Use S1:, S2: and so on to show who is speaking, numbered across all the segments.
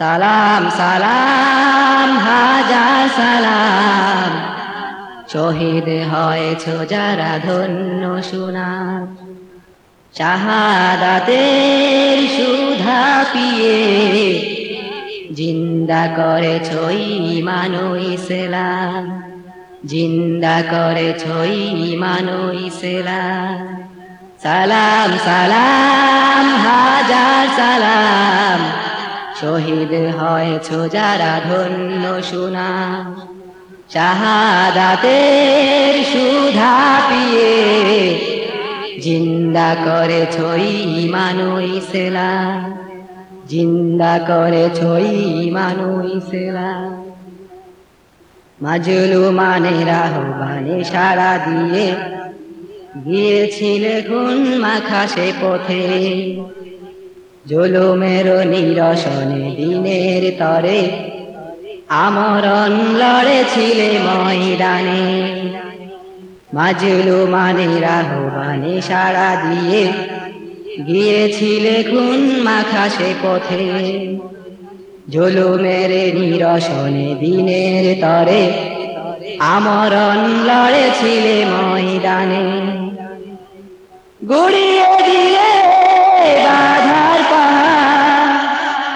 S1: সালাম সালাম, হাজার সালাম। শহীদ হয়েছ যারা ধন্য সুনাম শাহাদাতের সুধা পিয়ে জিন্দা করেছ ইমান ইসলাম। জিন্দা করেছ ইমান ইসলাম। সালাম সালাম, হাজার সালাম। শহীদ হয়েছ যারা ধন্য সুনাম শাহাদাতের সুধা পিয়ে জিন্দা করেছ ইমান ও ইসলাম। জিন্দা করেছ ইমান ও ইসলাম। মাজলু মানে রাহবানে সারা দিয়ে গিয়েছিলে খুন মাখা সে পথে। জুলুমের নিরসনে দিনের তরে, আমরণ লড়েছিলে ময়দানে। মাজলু মানে রাহবানে সারা দিয়ে গিয়েছিলে খুন মাখা সে পথে। জুলুমের নিরসনে দিনের তরে, আমরণ লড়েছিলে ময়দানে। গুড়িয়ে দিলে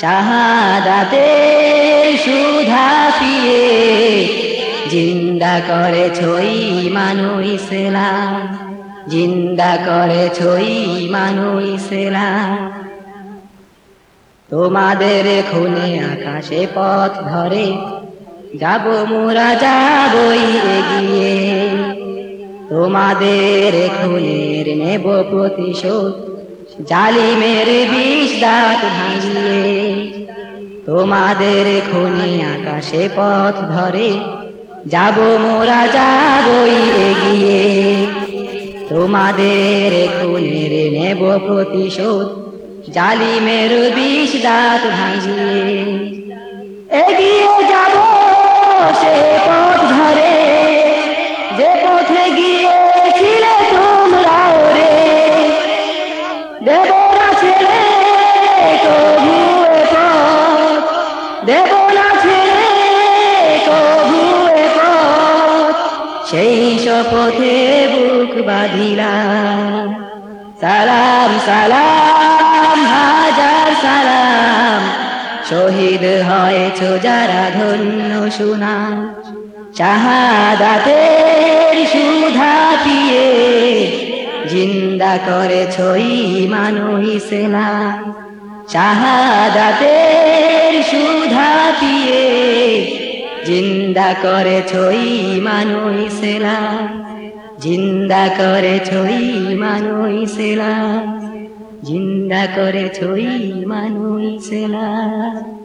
S1: শাহাদাতের সুধা পিয়ে জিন্দা করে ছই মানু ইসলাম। জিন্দা করে ছই মানু ইসলাম। তোমাদের খুনে আকাশে পথ ধরে যাব মোরা, যাবই এগিয়ে। তোমাদের খুনের নেব প্রতিশোধ, জালিমের বিষ দাঁত ভাঙিয়ে। তোমাদের খুনি আকাশে পথ ধরে, যাব মোরা যাবই এগিয়ে। তোমাদের খুনের নেব প্রতিশোধ, জালিমের বিষ দাঁত ভাঙিয়ে। এগিয়ে যাব সে পথ ধরে। দেব না ছেড়ে কবু সেই শপথে বুক বাঁধিলাম সালাম সালাম, হাজার সালাম, শহীদ হয়েছ যারা ধন্য সুনাম শাহাদাতের সুধা পিয়ে জিন্দা করেছ ইমানু ইসলাম শাহাদাতের সুধা দিয়ে জিন্দা করেছ ইমানু ইসলাম জিন্দা করেছ ইমানু ইসলাম জিন্দা করেছ ইমানু ইসলাম